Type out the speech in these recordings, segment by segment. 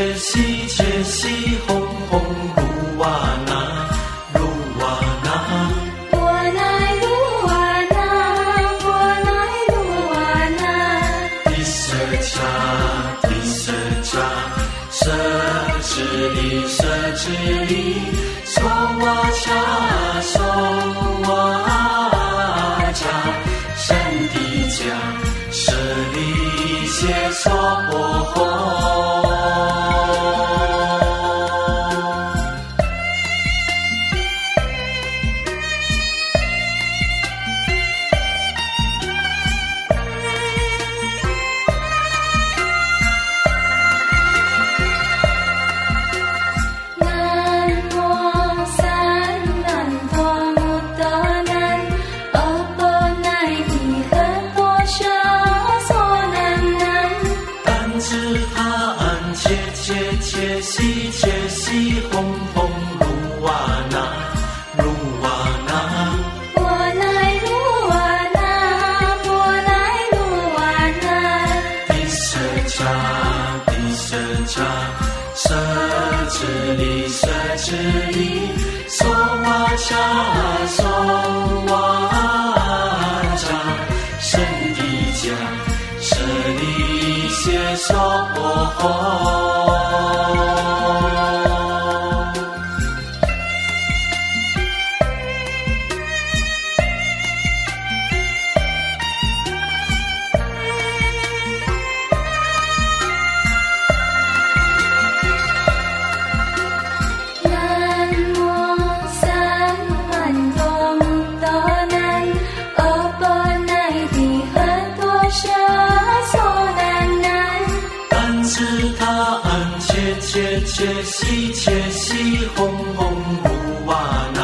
切西切西哄哄噜哇那噜哇那，波奈鲁瓦那，波奈鲁瓦那，第舍 cha 第舍迦舍智里舍智里，娑哇 cha 娑哇 cha，圣地迦舍利谢娑婆诃。舍智里，娑哇 cha 娑哇 cha，圣地迦舍但知他安切切切西切西哄哄噜哇那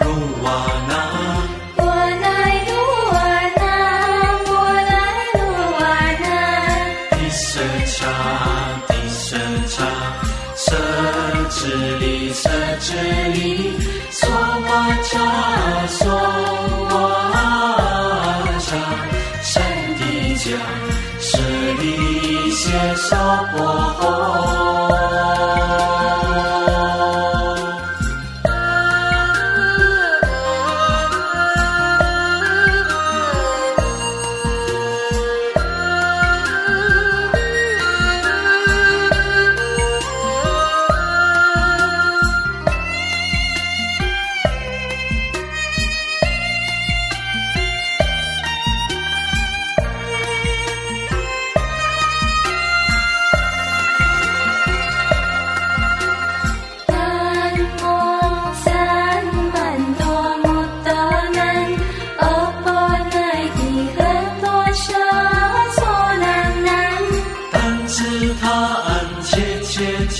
噜哇那，波奈鲁瓦那，波奈鲁瓦那，第舍 cha 第舍 cha，舍智里舍智里，娑哇哇 cha，舍利谢娑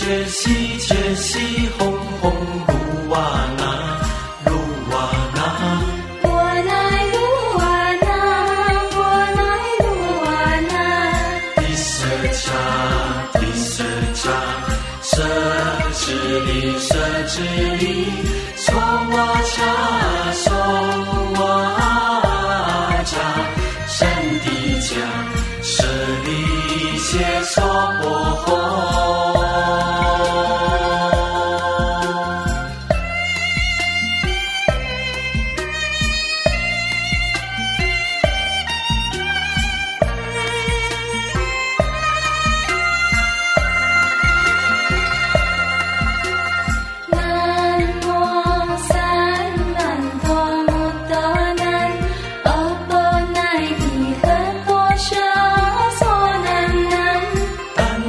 切切西切西哄哄噜瓦那噜瓦那，我来鲁瓦那，我来鲁瓦那，迪舍 cha 第舍 cha，舍智里舍智里，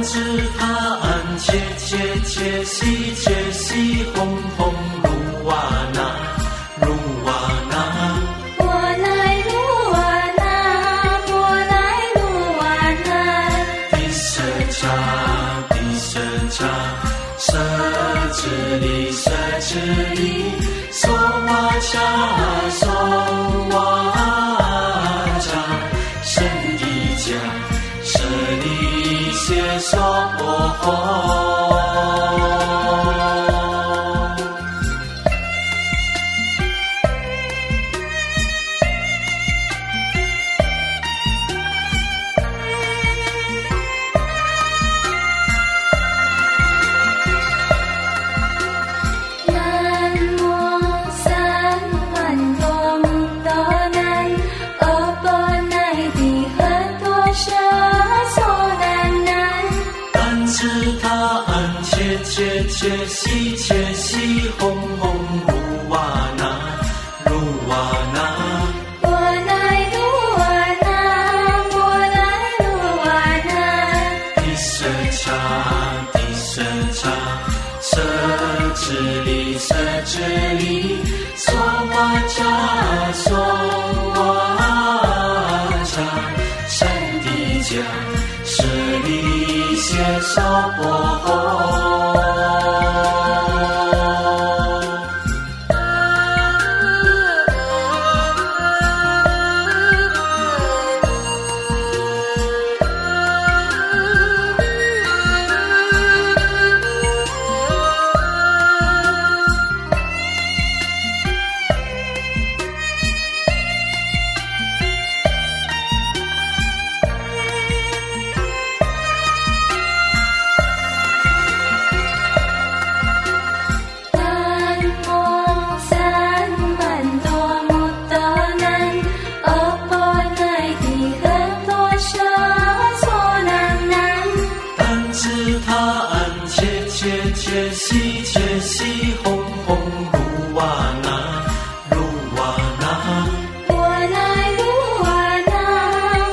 但知他安切切切西切西哄哄噜哇那噜哇那，波奈鲁瓦那，波奈鲁瓦那，谢娑婆诃。花扎梭哇扎，圣家，舍利些娑婆。切西切西红红卢瓦那，卢瓦那。我来卢瓦那，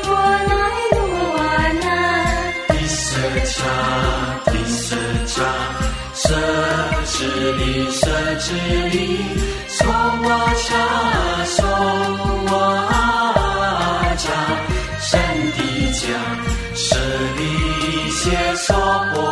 我来卢瓦那。迪舍恰，迪舍恰，舍之里，舍之里，索瓦恰，索瓦恰，圣地恰，舍利谢娑婆。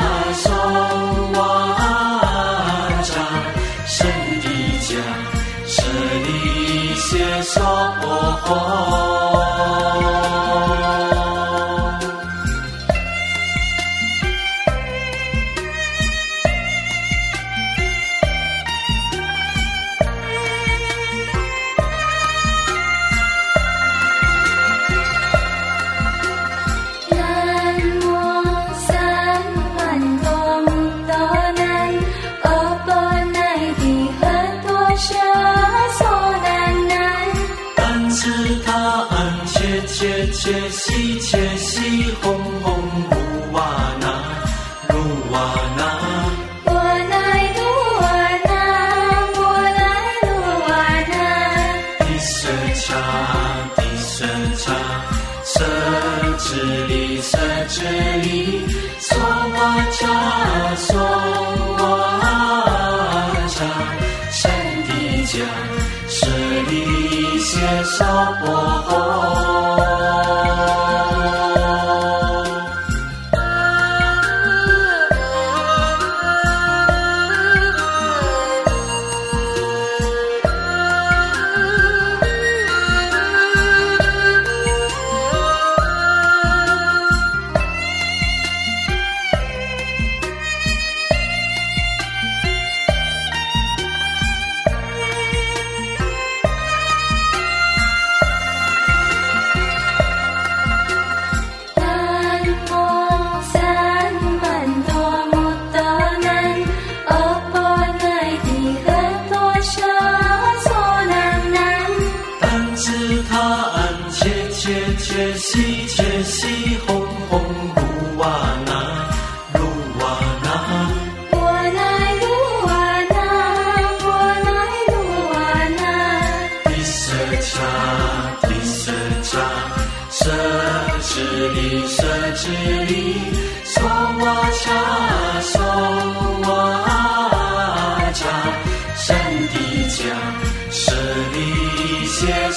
南无阿唥的家舍利，瑟措婆诃。长，奢侈的奢侈里送我家，送我家，神的家，十一线烧火。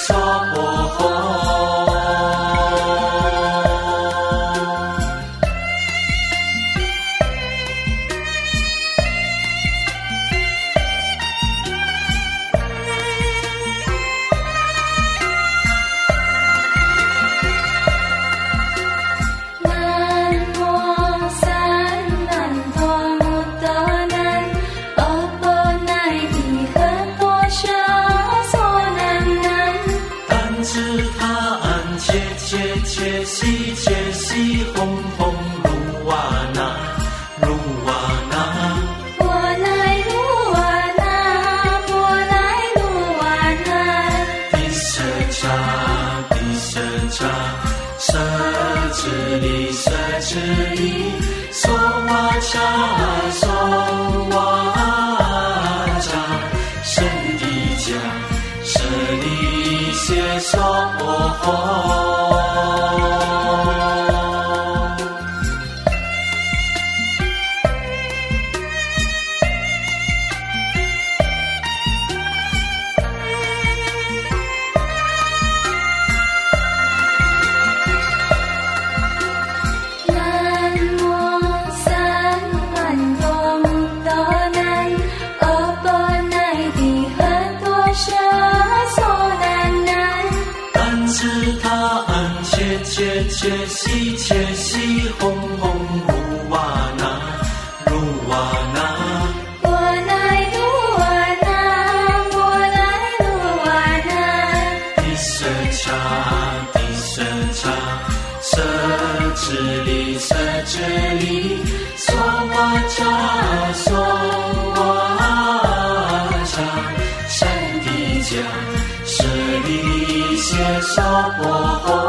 说不红舍之舍利舍之舍我家送我家生的家舍利一些小薄娑婆诃。